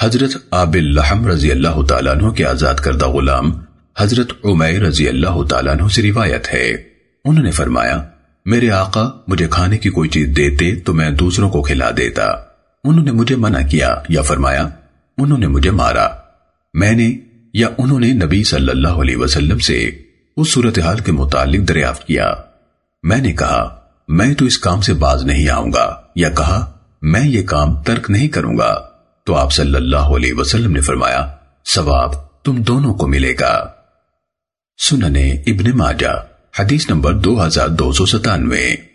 حضرت آب اللحم رضی اللہ تعالیٰ عنہ کے آزاد کردہ غلام حضرت عمیر رضی اللہ تعالیٰ عنہ سے روایت ہے۔ انہوں نے فرمایا، میرے آقا مجھے کھانے کی کوئی چیز دیتے تو میں دوسروں کو کھلا دیتا۔ انہوں نے مجھے منع کیا یا فرمایا، انہوں نے مجھے مارا۔ میں نے یا انہوں نے نبی صلی اللہ علیہ وسلم سے اس صورتحال کے متعلق دریافت کیا۔ میں نے کہا، میں تو اس کام سے باز نہیں آؤں گا یا کہا، میں یہ کام ترک نہیں کروں گا۔ تو آپ صلی اللہ علیہ وسلم نے فرمایا، ثواب تم دونوں کو ملے گا۔ سننے ابن ماجہ، حدیث نمبر دو ہزار دو سو ستانوے۔